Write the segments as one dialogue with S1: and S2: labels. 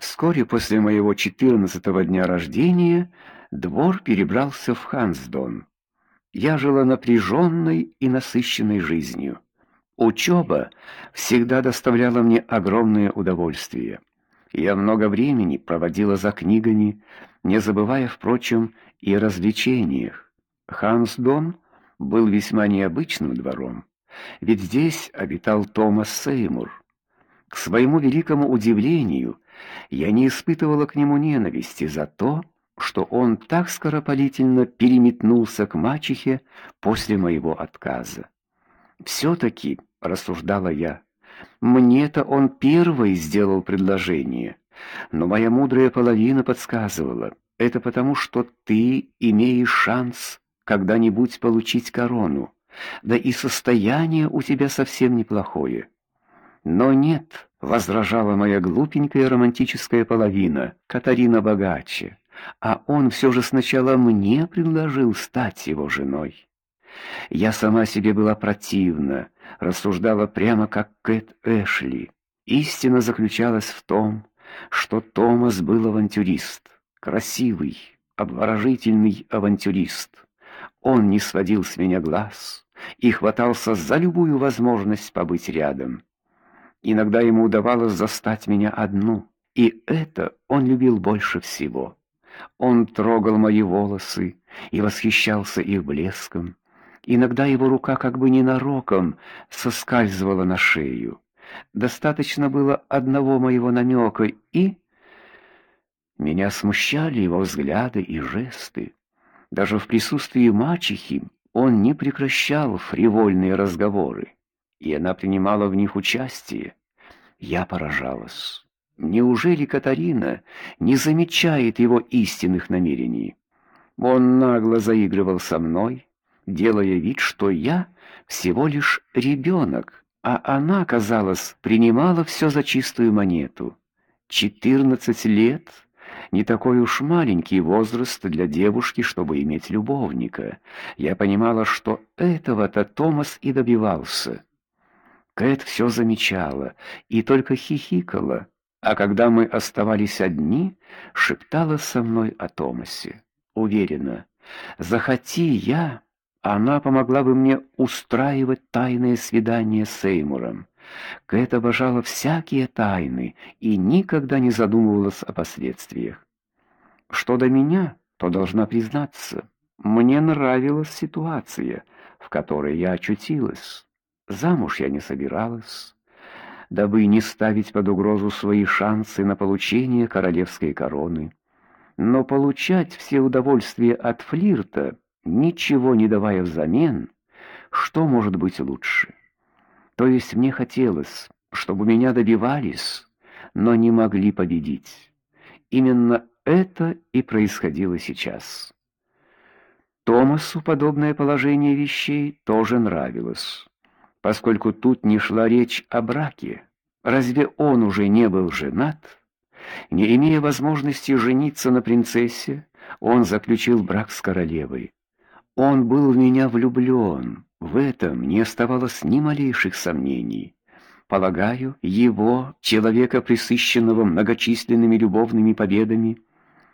S1: Вскоре после моего четырнадцатого дня рождения двор перебрался в Хансдон. Я жила напряженной и насыщенной жизнью. Учеба всегда доставляла мне огромное удовольствие. Я много времени проводила за книгами, не забывая, впрочем, и о развлечениях. Хансдон был весьма необычным двором, ведь здесь обитал Томас Сеймур. К своему великому удивлению, я не испытывала к нему ненависти за то, что он так скоропалительно переметнулся к мачехе после моего отказа. все таки рассуждала я, мне-то он первый сделал предложение, но моя мудрая половина подсказывала: это потому, что ты имеешь шанс когда-нибудь получить корону. Да и состояние у тебя совсем неплохое. Но нет, возражала моя глупенькая романтическая половина, Катарина богаче, а он все же сначала мне предложил стать его женой. Я сама себе была противна, рассуждала прямо как Кэт Эшли. Истина заключалась в том, что Томас был авантюрист, красивый, обворожительный авантюрист. Он не сводил с меня глаз и хватался за любую возможность побыть рядом. Иногда ему удавалось застать меня одну, и это он любил больше всего. Он трогал мои волосы и восхищался их блеском. Иногда его рука как бы ненароком соскальзывала на шею. Достаточно было одного моего намека, и меня смущали его взгляды и жесты. Даже в присутствии мачехи он не прекращал фривольные разговоры и она принимала в них участие. Я поражалась. Неужели Катарина не замечает его истинных намерений? Он нагло заигрывал со мной, делая вид, что я всего лишь ребенок, а она, казалось, принимала все за чистую монету. Четырнадцать лет не такой уж маленький возраст для девушки, чтобы иметь любовника. Я понимала, что этого-то Томас и добивался. Кэт все замечала и только хихикала, а когда мы оставались одни, шептала со мной о Томасе. Уверена, захоти я, она помогла бы мне устраивать тайные свидания с Эймуром. Кэт обожала всякие тайны и никогда не задумывалась о последствиях. Что до меня, то должна признаться, мне нравилась ситуация, в которой я очутилась. Замуж я не собиралась, дабы не ставить под угрозу свои шансы на получение королевской короны. Но получать все удовольствия от флирта, ничего не давая взамен, что может быть лучше? То есть мне хотелось, чтобы меня добивались, но не могли победить. Именно это и происходило сейчас. Томасу подобное положение вещей тоже нравилось поскольку тут не шла речь о браке. Разве он уже не был женат? Не имея возможности жениться на принцессе, он заключил брак с королевой. Он был в меня влюблен. В этом не оставалось ни малейших сомнений. Полагаю, его, человека пресыщенного многочисленными любовными победами,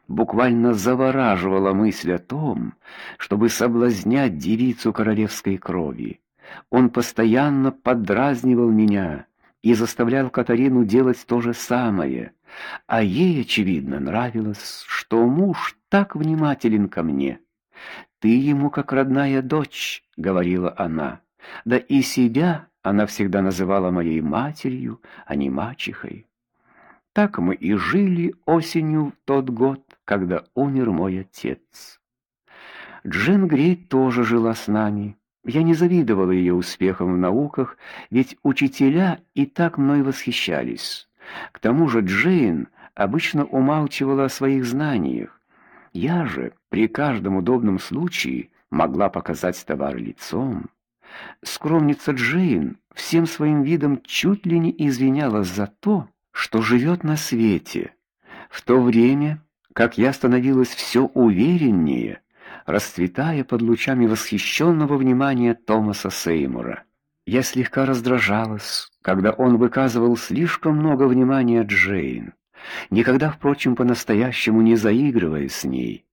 S1: буквально завораживала мысль о том, чтобы соблазнять девицу королевской крови. Он постоянно подразнивал меня и заставлял Катарину делать то же самое. А ей очевидно нравилось, что муж так внимателен ко мне. Ты ему как родная дочь, говорила она. Да и себя она всегда называла моей матерью, а не мачехой. Так мы и жили осенью в тот год, когда умер мой отец. Джен Грей тоже жила с нами. Я не завидовала ее успехам в науках, ведь учителя и так мной восхищались. К тому же Джейн обычно умалчивала о своих знаниях. Я же при каждом удобном случае могла показать товар лицом. Скромница Джейн всем своим видом чуть ли не извинялась за то, что живет на свете, в то время как я становилась все увереннее, расцветая под лучами восхищенного внимания Томаса Сеймура. Я слегка раздражалась, когда он выказывал слишком много внимания Джейн, никогда, впрочем, по-настоящему не заигрывая с ней.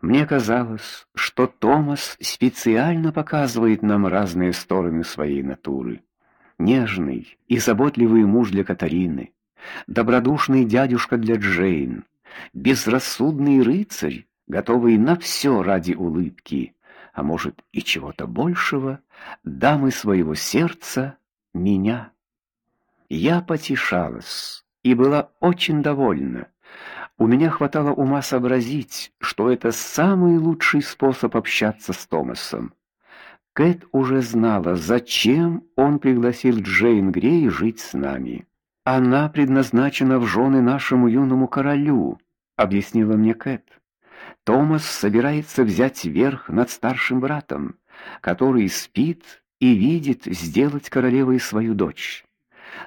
S1: Мне казалось, что Томас специально показывает нам разные стороны своей натуры. Нежный и заботливый муж для Катарины, добродушный дядюшка для Джейн, безрассудный рыцарь, готовый на все ради улыбки, а может и чего-то большего, дамы своего сердца, меня. Я потешалась и была очень довольна. У меня хватало ума сообразить, что это самый лучший способ общаться с Томасом. Кэт уже знала, зачем он пригласил Джейн Грей жить с нами. Она предназначена в жены нашему юному королю, объяснила мне Кэт. Томас собирается взять верх над старшим братом, который спит и видит сделать королевой свою дочь.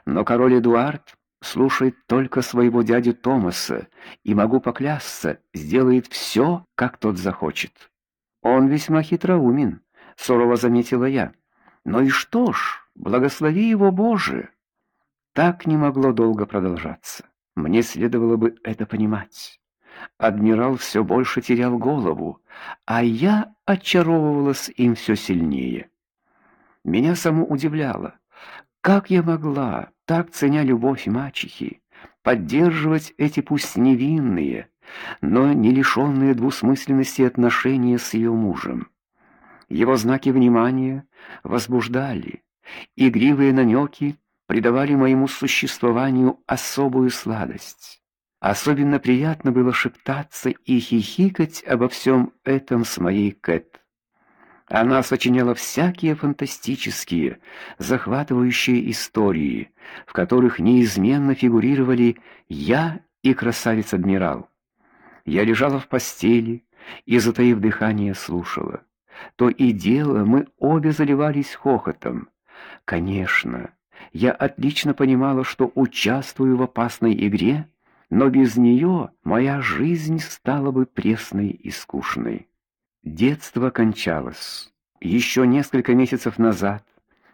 S1: Но король Эдуард слушает только своего дядю Томаса, и могу поклясться, сделает все, как тот захочет. Он весьма хитроумен, сурово заметила я. Но и что ж, благослови его Боже. Так не могло долго продолжаться. Мне следовало бы это понимать. Адмирал все больше терял голову, а я очаровывалась им все сильнее. Меня само удивляло, как я могла, так ценя любовь мачехи, поддерживать эти пусть невинные, но не лишенные двусмысленности отношения с ее мужем. Его знаки внимания возбуждали, игривые намеки придавали моему существованию особую сладость. Особенно приятно было шептаться и хихикать обо всем этом с моей Кэт. Она сочиняла всякие фантастические, захватывающие истории, в которых неизменно фигурировали я и красавец-адмирал. Я лежала в постели и, затаив дыхание, слушала. То и дело мы обе заливались хохотом. Конечно, я отлично понимала, что участвую в опасной игре, но без нее моя жизнь стала бы пресной и скучной. Детство кончалось. Еще несколько месяцев назад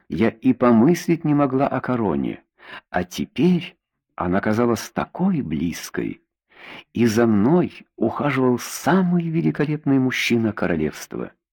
S1: я и помыслить не могла о короне, а теперь она казалась такой близкой. И за мной ухаживал самый великолепный мужчина королевства —